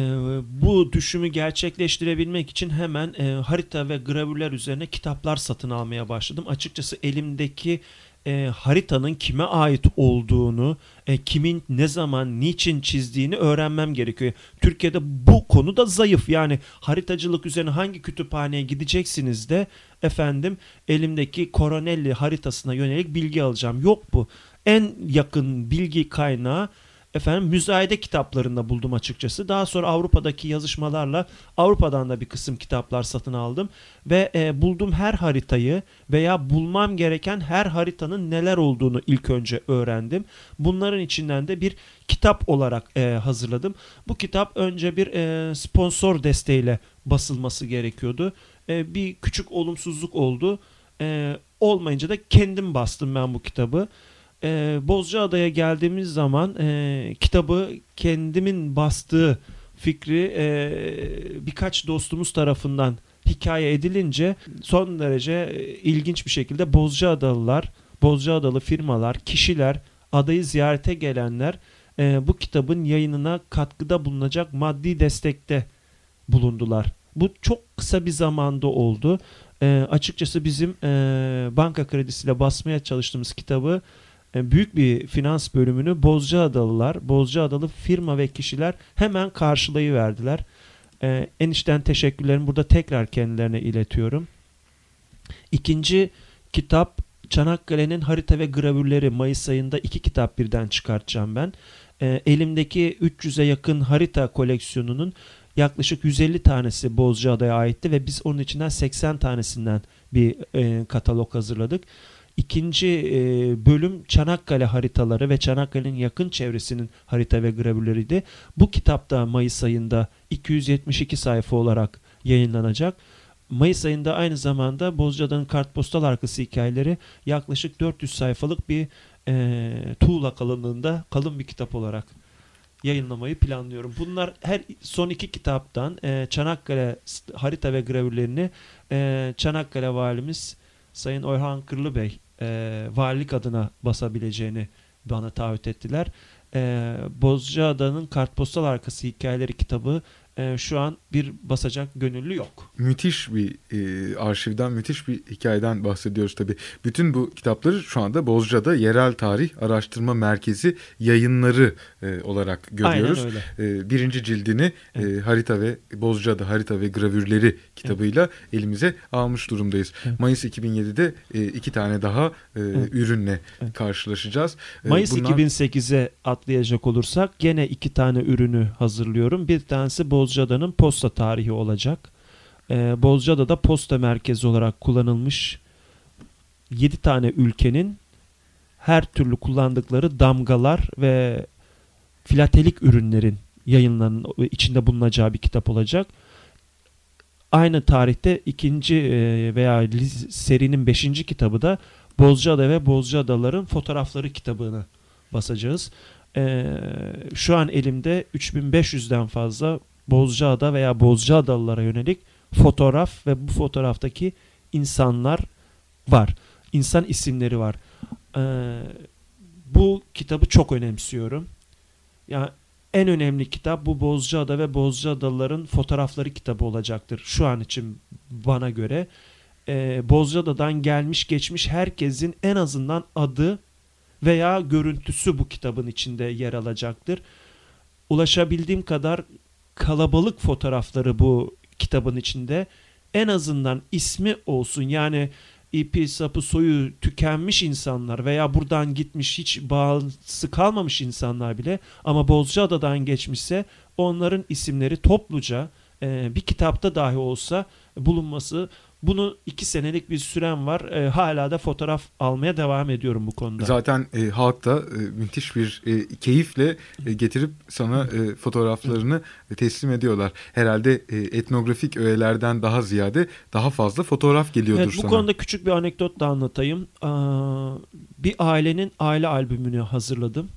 E: bu düşümü gerçekleştirebilmek için hemen e, harita ve gravürler üzerine kitaplar satın almaya başladım. Açıkçası elimdeki e, haritanın kime ait olduğunu, e, kimin ne zaman, niçin çizdiğini öğrenmem gerekiyor. Türkiye'de bu konu da zayıf. Yani haritacılık üzerine hangi kütüphaneye gideceksiniz de efendim elimdeki Coronelli haritasına yönelik bilgi alacağım. Yok bu. En yakın bilgi kaynağı efendim müzayede kitaplarında buldum açıkçası. Daha sonra Avrupa'daki yazışmalarla Avrupa'dan da bir kısım kitaplar satın aldım ve e, bulduğum her haritayı veya bulmam gereken her haritanın neler olduğunu ilk önce öğrendim. Bunların içinden de bir kitap olarak e, hazırladım. Bu kitap önce bir e, sponsor desteğiyle basılması gerekiyordu. E, bir küçük olumsuzluk oldu. E, olmayınca da kendim bastım ben bu kitabı e, Bozcaada'ya geldiğimiz zaman e, kitabı kendimin bastığı fikri e, birkaç dostumuz tarafından hikaye edilince son derece e, ilginç bir şekilde Bozcaadalılar, Bozcaadalı firmalar, kişiler, adayı ziyarete gelenler e, bu kitabın yayınına katkıda bulunacak maddi destekte bulundular. Bu çok kısa bir zamanda oldu. E, açıkçası bizim e, banka kredisiyle basmaya çalıştığımız kitabı büyük bir finans bölümünü Bozcaadalılar, Bozcaadalı firma ve kişiler hemen karşılayıverdiler. E, enişten teşekkürlerimi burada tekrar kendilerine iletiyorum. İkinci kitap Çanakkale'nin harita ve gravürleri Mayıs ayında iki kitap birden çıkartacağım ben. E, elimdeki 300'e yakın harita koleksiyonunun yaklaşık 150 tanesi Bozcaada'ya aitti ve biz onun içinden 80 tanesinden bir e, katalog hazırladık. İkinci e, bölüm Çanakkale haritaları ve Çanakkale'nin yakın çevresinin harita ve gravürleriydi. Bu kitapta Mayıs ayında 272 sayfa olarak yayınlanacak. Mayıs ayında aynı zamanda Bozcaada'nın kartpostal arkası hikayeleri yaklaşık 400 sayfalık bir e, tuğla kalınlığında kalın bir kitap olarak yayınlamayı planlıyorum. Bunlar her son iki kitaptan e, Çanakkale harita ve gravürlerini e, Çanakkale valimiz Sayın Orhan Kırlıbey e, valilik adına basabileceğini bana taahhüt ettiler. E, Bozcaada'nın kartpostal arkası hikayeleri kitabı e, şu an bir basacak gönüllü yok.
D: Müthiş bir e, arşivden, müthiş bir hikayeden bahsediyoruz tabii. Bütün bu kitapları şu anda Bozca'da Yerel Tarih Araştırma Merkezi yayınları e, olarak görüyoruz. E, birinci cildini
E: Evet.
D: e, harita ve Bozca'da harita ve gravürleri kitabıyla elimize almış durumdayız.
E: Evet.
D: Mayıs 2007'de e, iki tane daha e,
E: Evet.
D: ürünle
E: Evet.
D: karşılaşacağız. E,
E: Mayıs
D: bunlar-
E: 2008'e atlayacak olursak gene iki tane ürünü hazırlıyorum. Bir tanesi Bozcaada'nın posta tarihi olacak. Ee, Bozcaada'da posta merkezi olarak kullanılmış 7 tane ülkenin her türlü kullandıkları damgalar ve filatelik ürünlerin yayınlanan içinde bulunacağı bir kitap olacak. Aynı tarihte ikinci e, veya serinin beşinci kitabı da Bozcaada ve Bozcaadalıların fotoğrafları kitabını basacağız. Ee, şu an elimde 3500'den fazla Bozcaada veya Bozcaadalılara yönelik fotoğraf ve bu fotoğraftaki insanlar var. İnsan isimleri var. Ee, bu kitabı çok önemsiyorum. Yani en önemli kitap bu Bozcaada ve Bozcaadalıların fotoğrafları kitabı olacaktır. Şu an için bana göre. Ee, Bozcaada'dan gelmiş geçmiş herkesin en azından adı veya görüntüsü bu kitabın içinde yer alacaktır. Ulaşabildiğim kadar kalabalık fotoğrafları bu kitabın içinde en azından ismi olsun. Yani ipi sapı soyu tükenmiş insanlar veya buradan gitmiş hiç bağlısı kalmamış insanlar bile ama Bozcaada'dan geçmişse onların isimleri topluca e, bir kitapta dahi olsa bulunması Bunu iki senelik bir sürem var. E, hala da fotoğraf almaya devam ediyorum bu konuda.
D: Zaten e, halk da e, müthiş bir e, keyifle e, getirip sana e, fotoğraflarını e, teslim ediyorlar. Herhalde e, etnografik öğelerden daha ziyade daha fazla fotoğraf geliyordur
E: Evet, bu
D: sana.
E: konuda küçük bir anekdot da anlatayım. Aa, bir ailenin aile albümünü hazırladım.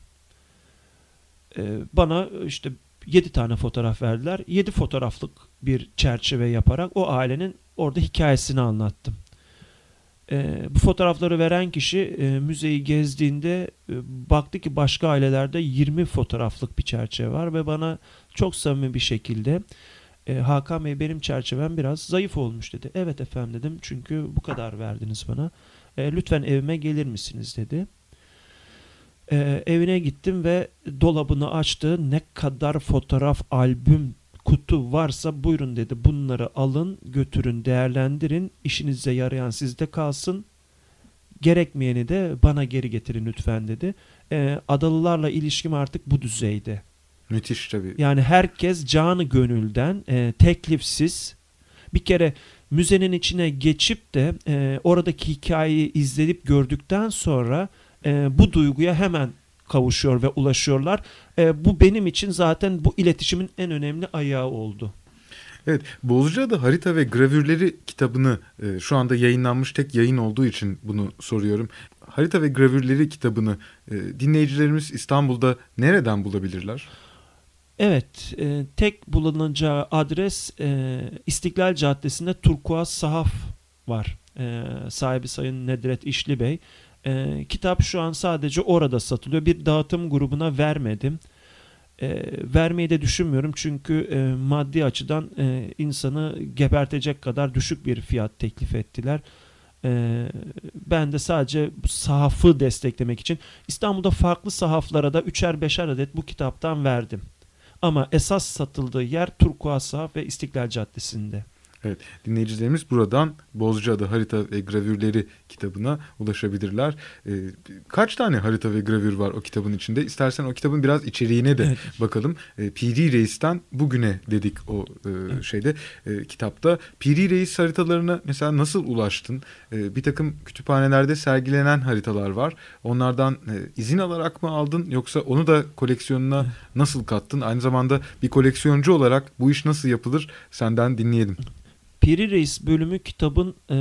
E: Ee, bana işte 7 tane fotoğraf verdiler. 7 fotoğraflık bir çerçeve yaparak o ailenin orada hikayesini anlattım. Ee, bu fotoğrafları veren kişi e, müzeyi gezdiğinde e, baktı ki başka ailelerde 20 fotoğraflık bir çerçeve var ve bana çok samimi bir şekilde e, Hakan Bey benim çerçevem biraz zayıf olmuş dedi. Evet efendim dedim çünkü bu kadar verdiniz bana. E, lütfen evime gelir misiniz dedi. E, evine gittim ve dolabını açtı. Ne kadar fotoğraf, albüm, kutu varsa buyurun dedi. Bunları alın, götürün, değerlendirin. İşinize yarayan sizde kalsın. Gerekmeyeni de bana geri getirin lütfen dedi. E, adalılarla ilişkim artık bu düzeyde.
D: Müthiş tabii.
E: Yani herkes canı gönülden e, teklifsiz bir kere müzenin içine geçip de e, oradaki hikayeyi izleyip gördükten sonra e, bu duyguya hemen kavuşuyor ve ulaşıyorlar. E, bu benim için zaten bu iletişimin en önemli ayağı oldu.
D: Evet, Bozcaada Harita ve Gravürleri kitabını e, şu anda yayınlanmış tek yayın olduğu için bunu soruyorum. Harita ve Gravürleri kitabını e, dinleyicilerimiz İstanbul'da nereden bulabilirler?
E: Evet, e, tek bulunacağı adres e, İstiklal Caddesi'nde Turkuaz Sahaf var. E, sahibi Sayın Nedret İşli Bey. E, kitap şu an sadece orada satılıyor. Bir dağıtım grubuna vermedim. E, vermeyi de düşünmüyorum çünkü e, maddi açıdan e, insanı gebertecek kadar düşük bir fiyat teklif ettiler. E, ben de sadece sahafı desteklemek için İstanbul'da farklı sahaflara da üçer beşer adet bu kitaptan verdim. Ama esas satıldığı yer Turkuaz Sahaf ve İstiklal Caddesi'nde.
D: Evet, dinleyicilerimiz buradan Bozcaada Harita ve Gravürleri kitabına ulaşabilirler. E, kaç tane harita ve gravür var o kitabın içinde? İstersen o kitabın biraz içeriğine de
E: Evet.
D: bakalım. E, Piri Reis'ten bugüne dedik o e, şeyde e, kitapta. Piri Reis haritalarına mesela nasıl ulaştın? E, bir takım kütüphanelerde sergilenen haritalar var. Onlardan e, izin alarak mı aldın yoksa onu da koleksiyonuna nasıl kattın? Aynı zamanda bir koleksiyoncu olarak bu iş nasıl yapılır senden dinleyelim.
E: Piri Reis bölümü kitabın e,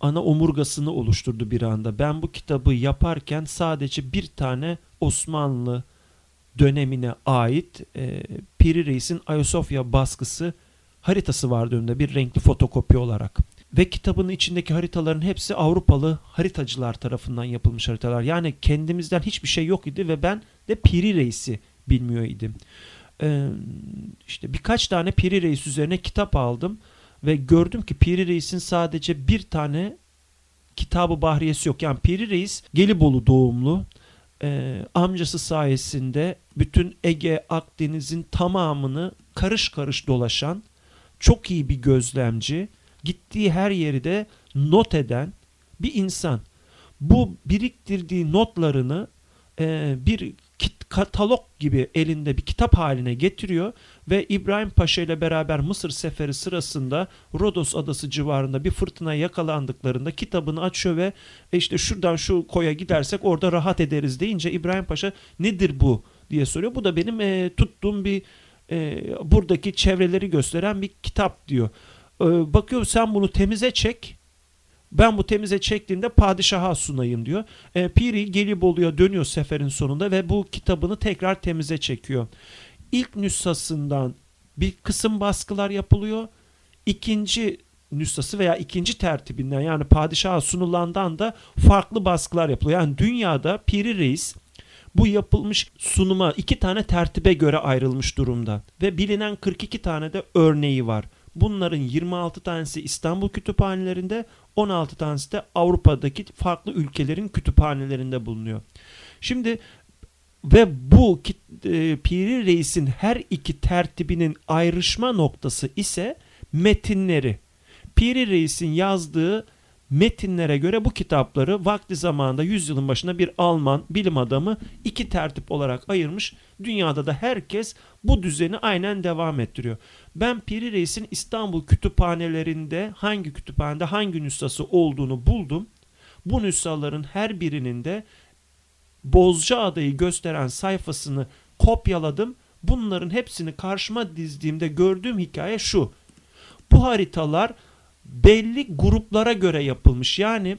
E: ana omurgasını oluşturdu bir anda. Ben bu kitabı yaparken sadece bir tane Osmanlı dönemine ait e, Piri Reis'in Ayasofya baskısı haritası vardı önünde bir renkli fotokopi olarak. Ve kitabın içindeki haritaların hepsi Avrupalı haritacılar tarafından yapılmış haritalar. Yani kendimizden hiçbir şey yok idi ve ben de Piri Reis'i bilmiyor idim. Ee, işte birkaç tane Piri Reis üzerine kitap aldım ve gördüm ki Piri Reis'in sadece bir tane kitabı bahriyesi yok. Yani Piri Reis Gelibolu doğumlu. Ee, amcası sayesinde bütün Ege, Akdeniz'in tamamını karış karış dolaşan çok iyi bir gözlemci, gittiği her yeri de not eden bir insan. Bu biriktirdiği notlarını e, bir kit- katalog gibi elinde bir kitap haline getiriyor ve İbrahim Paşa ile beraber Mısır seferi sırasında Rodos adası civarında bir fırtına yakalandıklarında kitabını açıyor ve "E işte şuradan şu koya gidersek orada rahat ederiz deyince İbrahim Paşa nedir bu diye soruyor. Bu da benim e, tuttuğum bir e, buradaki çevreleri gösteren bir kitap diyor. E, bakıyor sen bunu temize çek. Ben bu temize çektiğimde padişaha sunayım diyor. E, Piri Gelibolu'ya dönüyor seferin sonunda ve bu kitabını tekrar temize çekiyor. İlk nüshasından bir kısım baskılar yapılıyor. İkinci nüshası veya ikinci tertibinden yani padişaha sunulandan da farklı baskılar yapılıyor. Yani dünyada Piri Reis bu yapılmış sunuma iki tane tertibe göre ayrılmış durumda. Ve bilinen 42 tane de örneği var. Bunların 26 tanesi İstanbul kütüphanelerinde, 16 tanesi de Avrupa'daki farklı ülkelerin kütüphanelerinde bulunuyor. Şimdi ve bu e, Piri Reis'in her iki tertibinin ayrışma noktası ise metinleri. Piri Reis'in yazdığı metinlere göre bu kitapları vakti zamanında yüzyılın başında bir Alman bilim adamı iki tertip olarak ayırmış. Dünyada da herkes bu düzeni aynen devam ettiriyor. Ben Piri Reis'in İstanbul kütüphanelerinde hangi kütüphanede hangi nüshası olduğunu buldum. Bu nüshaların her birinin de Bozcaada'yı gösteren sayfasını kopyaladım. Bunların hepsini karşıma dizdiğimde gördüğüm hikaye şu. Bu haritalar belli gruplara göre yapılmış. Yani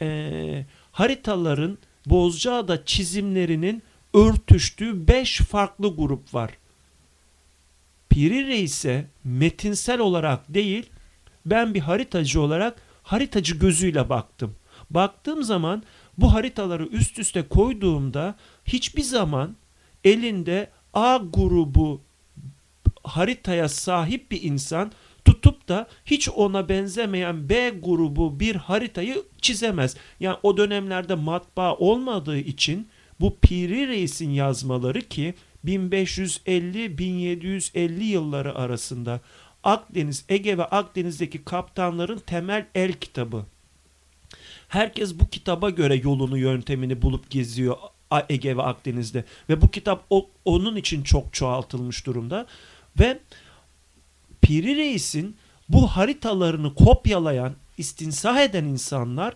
E: eee, haritaların Bozcaada çizimlerinin örtüştüğü 5 farklı grup var. Piri Reis'e metinsel olarak değil ben bir haritacı olarak haritacı gözüyle baktım. Baktığım zaman bu haritaları üst üste koyduğumda hiçbir zaman elinde A grubu haritaya sahip bir insan tutup da hiç ona benzemeyen B grubu bir haritayı çizemez. Yani o dönemlerde matbaa olmadığı için bu Piri Reis'in yazmaları ki 1550-1750 yılları arasında Akdeniz, Ege ve Akdeniz'deki kaptanların temel el kitabı. Herkes bu kitaba göre yolunu yöntemini bulup geziyor Ege ve Akdeniz'de ve bu kitap o- onun için çok çoğaltılmış durumda ve Piri Reis'in bu haritalarını kopyalayan, istinsah eden insanlar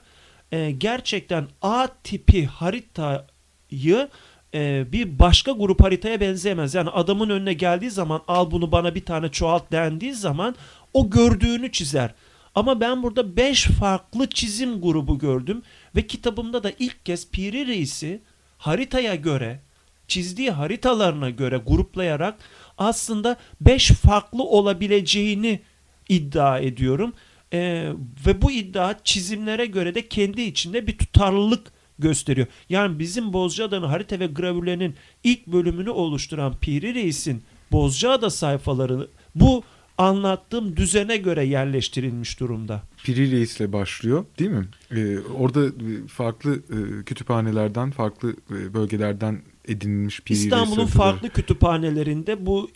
E: e, gerçekten A tipi haritayı e, bir başka grup haritaya benzeyemez. Yani adamın önüne geldiği zaman al bunu bana bir tane çoğalt dendiği zaman o gördüğünü çizer. Ama ben burada 5 farklı çizim grubu gördüm ve kitabımda da ilk kez Piri Reis'i haritaya göre çizdiği haritalarına göre gruplayarak aslında 5 farklı olabileceğini iddia ediyorum. Ee, ve bu iddia çizimlere göre de kendi içinde bir tutarlılık gösteriyor. Yani bizim Bozcaada'nın harita ve gravürlerinin ilk bölümünü oluşturan Piri Reis'in Bozcaada sayfaları bu anlattığım düzene göre yerleştirilmiş durumda.
D: Piri Reis'le başlıyor değil mi? Ee, orada e, farklı e, kütüphanelerden, farklı e, bölgelerden edinilmiş Reis
E: İstanbul'un farklı kütüphanelerinde bu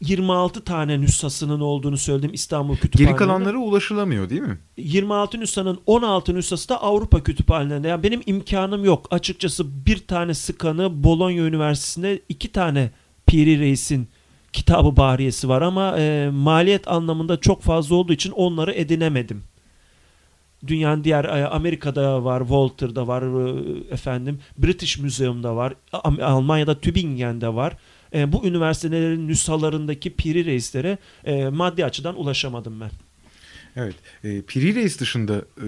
E: 26 tane nüshasının olduğunu söyledim İstanbul
D: Geri
E: kütüphanelerinde.
D: kalanlara ulaşılamıyor değil mi?
E: 26 nüshanın 16 nüshası da Avrupa kütüphanelerinde. Yani benim imkanım yok. Açıkçası bir tane sıkanı Bologna Üniversitesi'nde iki tane Piri Reis'in kitabı bariyesi var ama e, maliyet anlamında çok fazla olduğu için onları edinemedim. Dünyanın diğer e, Amerika'da var, Walter'da var, e, efendim British Museum'da var, Almanya'da Tübingen'de var. E, bu üniversitelerin nüshalarındaki piri reislere e, maddi açıdan ulaşamadım ben.
D: Evet. E, Piri Reis dışında e,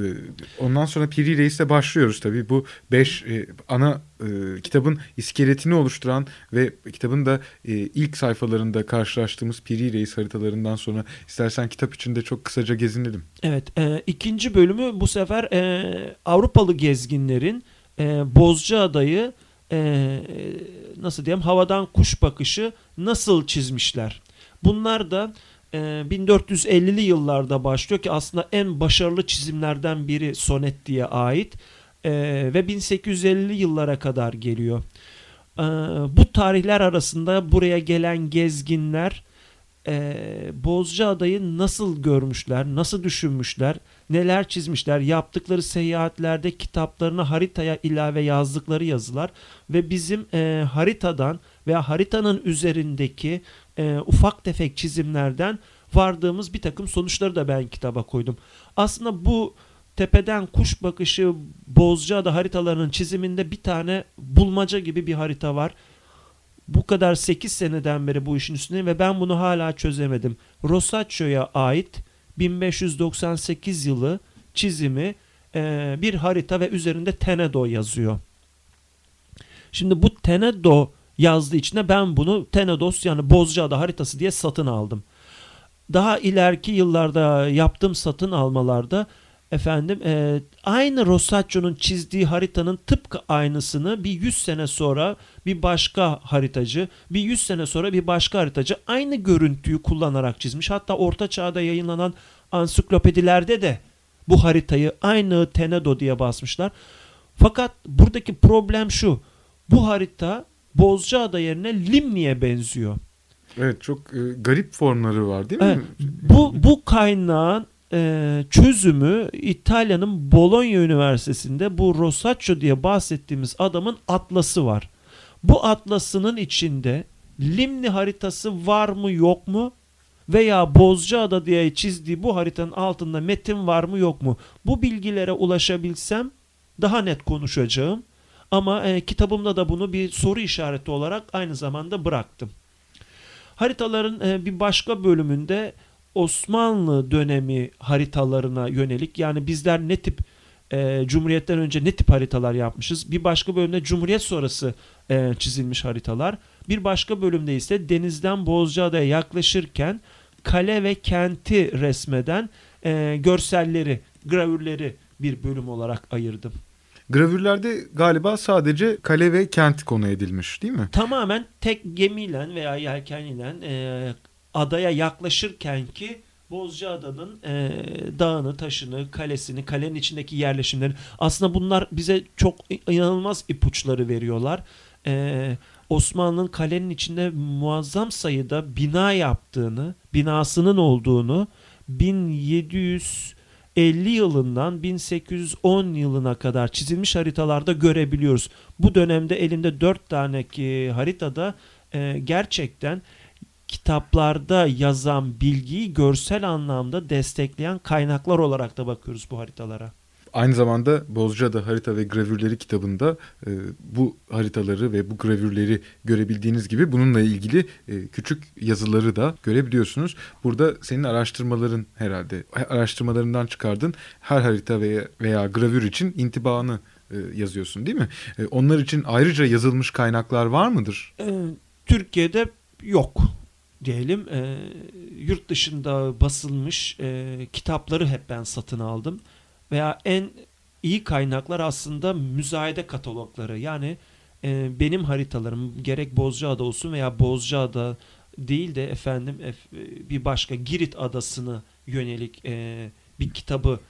D: ondan sonra Piri Reis'le başlıyoruz tabii. Bu beş e, ana e, kitabın iskeletini oluşturan ve kitabın da e, ilk sayfalarında karşılaştığımız Piri Reis haritalarından sonra istersen kitap içinde çok kısaca gezinelim.
E: Evet, e, ikinci bölümü bu sefer e, Avrupalı gezginlerin e, Bozcaada'yı e, e, nasıl diyeyim havadan kuş bakışı nasıl çizmişler. Bunlar da e, 1450'li yıllarda başlıyor ki aslında en başarılı çizimlerden biri Sonet diye ait E, ve 1850'li yıllara kadar geliyor. E, bu tarihler arasında buraya gelen gezginler e, Bozcaada'yı nasıl görmüşler, nasıl düşünmüşler, neler çizmişler, yaptıkları seyahatlerde kitaplarına haritaya ilave yazdıkları yazılar ve bizim e, haritadan veya haritanın üzerindeki e, ufak tefek çizimlerden vardığımız bir takım sonuçları da ben kitaba koydum. Aslında bu tepeden kuş bakışı Bozcaada haritalarının çiziminde bir tane bulmaca gibi bir harita var bu kadar 8 seneden beri bu işin üstündeyim ve ben bunu hala çözemedim. Rosaccio'ya ait 1598 yılı çizimi e, bir harita ve üzerinde Tenedo yazıyor. Şimdi bu Tenedo yazdığı için de ben bunu Tenedos yani Bozcaada haritası diye satın aldım. Daha ileriki yıllarda yaptığım satın almalarda efendim e, aynı Rosaccio'nun çizdiği haritanın tıpkı aynısını bir 100 sene sonra bir başka haritacı, bir 100 sene sonra bir başka haritacı aynı görüntüyü kullanarak çizmiş. Hatta Orta Çağ'da yayınlanan ansiklopedilerde de bu haritayı aynı Tenedo diye basmışlar. Fakat buradaki problem şu. Bu harita Bozcaada yerine Limni'ye benziyor.
D: Evet çok e, garip formları var değil mi?
E: Evet, bu bu kaynağın e, çözümü İtalya'nın Bologna Üniversitesi'nde bu Rosaccio diye bahsettiğimiz adamın atlası var. Bu atlasının içinde Limni haritası var mı yok mu? Veya Bozcaada diye çizdiği bu haritanın altında metin var mı yok mu? Bu bilgilere ulaşabilsem daha net konuşacağım. Ama e, kitabımda da bunu bir soru işareti olarak aynı zamanda bıraktım. Haritaların e, bir başka bölümünde Osmanlı dönemi haritalarına yönelik yani bizler ne tip e, Cumhuriyet'ten önce ne tip haritalar yapmışız? Bir başka bölümde Cumhuriyet sonrası e, çizilmiş haritalar. Bir başka bölümde ise denizden Bozcaada'ya yaklaşırken kale ve kenti resmeden e, görselleri, gravürleri bir bölüm olarak ayırdım.
D: Gravürlerde galiba sadece kale ve kent konu edilmiş değil mi?
E: Tamamen tek gemiyle veya yelkenle e, adaya yaklaşırken ki Bozcaada'nın e, dağını, taşını, kalesini, kalenin içindeki yerleşimleri aslında bunlar bize çok inanılmaz ipuçları veriyorlar. E, Osmanlı'nın kalenin içinde muazzam sayıda bina yaptığını, binasının olduğunu 1750 yılından 1810 yılına kadar çizilmiş haritalarda görebiliyoruz. Bu dönemde elimde 4 tane haritada e, gerçekten kitaplarda yazan bilgiyi görsel anlamda destekleyen kaynaklar olarak da bakıyoruz bu haritalara.
D: Aynı zamanda Bozcaada Harita ve Gravürleri kitabında e, bu haritaları ve bu gravürleri görebildiğiniz gibi bununla ilgili e, küçük yazıları da görebiliyorsunuz. Burada senin araştırmaların herhalde araştırmalarından çıkardın her harita veya, veya gravür için intibaını e, yazıyorsun değil mi? E, onlar için ayrıca yazılmış kaynaklar var mıdır?
E: E, Türkiye'de yok diyelim. E, yurt dışında basılmış e, kitapları hep ben satın aldım veya en iyi kaynaklar aslında müzayede katalogları. Yani e, benim haritalarım gerek Bozcaada olsun veya Bozcaada değil de efendim bir başka Girit adasını yönelik e, bir kitabı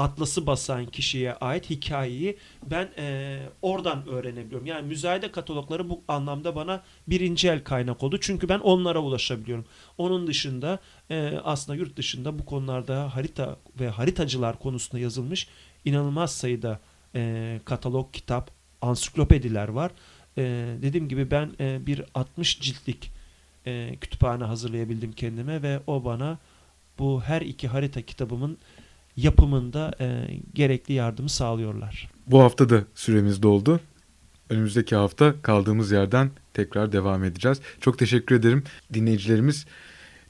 E: atlası basan kişiye ait hikayeyi ben e, oradan öğrenebiliyorum. Yani müzayede katalogları bu anlamda bana birinci el kaynak oldu. Çünkü ben onlara ulaşabiliyorum. Onun dışında e, aslında yurt dışında bu konularda harita ve haritacılar konusunda yazılmış inanılmaz sayıda e, katalog, kitap, ansiklopediler var. E, dediğim gibi ben e, bir 60 ciltlik e, kütüphane hazırlayabildim kendime ve o bana bu her iki harita kitabımın yapımında e, gerekli yardımı sağlıyorlar.
D: Bu hafta da süremiz doldu. Önümüzdeki hafta kaldığımız yerden tekrar devam edeceğiz. Çok teşekkür ederim. Dinleyicilerimiz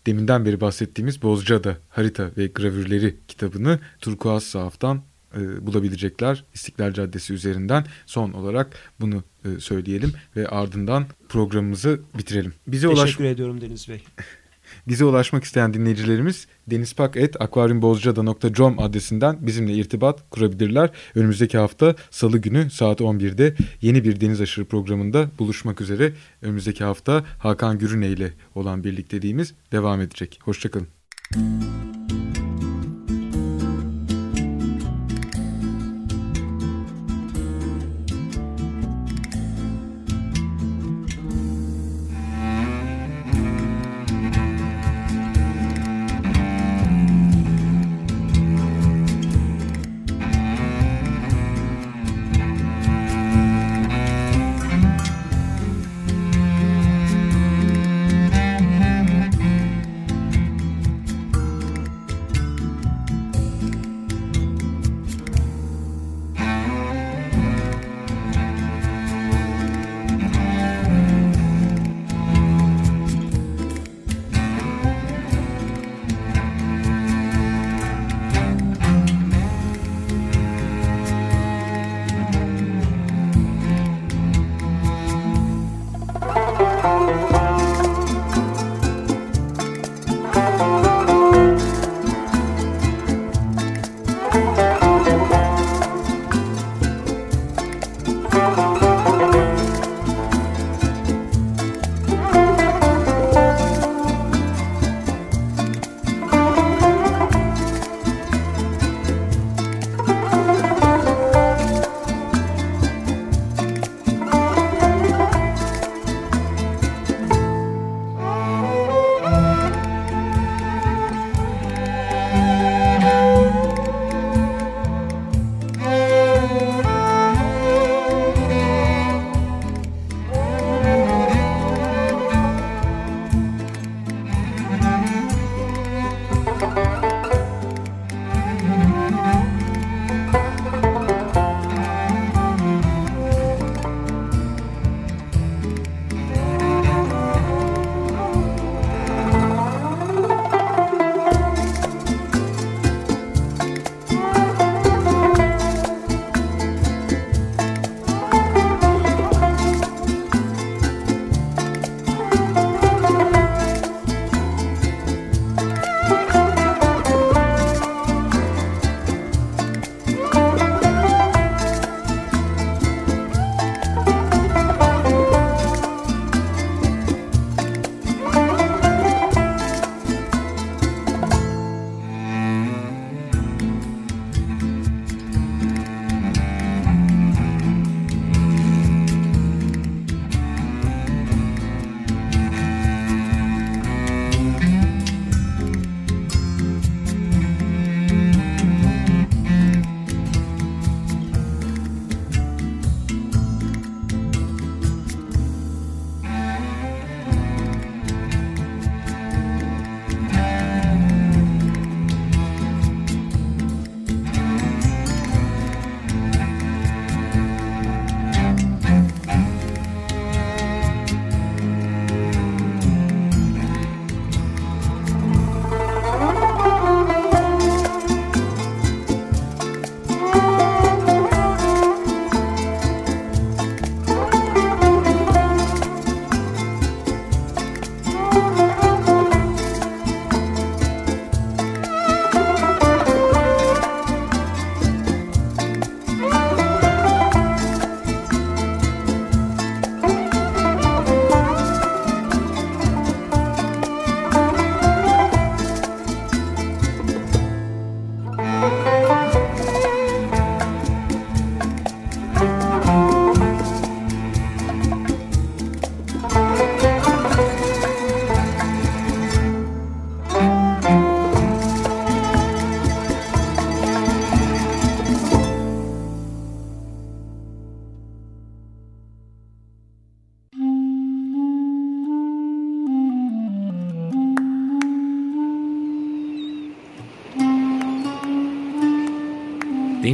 D: deminden beri bahsettiğimiz Bozcaada Harita ve Gravürleri kitabını Turkuaz Sahaf'tan e, bulabilecekler İstiklal Caddesi üzerinden. Son olarak bunu e, söyleyelim ve ardından programımızı bitirelim.
E: Bize Teşekkür ulaş... ediyorum Deniz Bey.
D: Bize ulaşmak isteyen dinleyicilerimiz denizpak.akvaryumbozcada.com adresinden bizimle irtibat kurabilirler. Önümüzdeki hafta salı günü saat 11'de yeni bir Deniz Aşırı programında buluşmak üzere. Önümüzdeki hafta Hakan Gürüne ile olan birlikteliğimiz devam edecek. Hoşçakalın.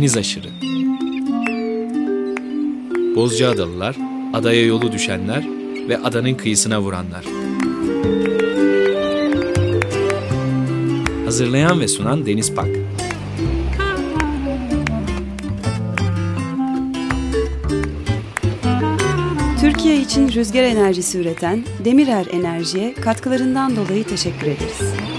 A: Deniz aşırı. Bozcaadalılar, adaya yolu düşenler ve adanın kıyısına vuranlar. Hazırlayan ve sunan Deniz Pak.
B: Türkiye için rüzgar enerjisi üreten Demirer Enerji'ye katkılarından dolayı teşekkür ederiz.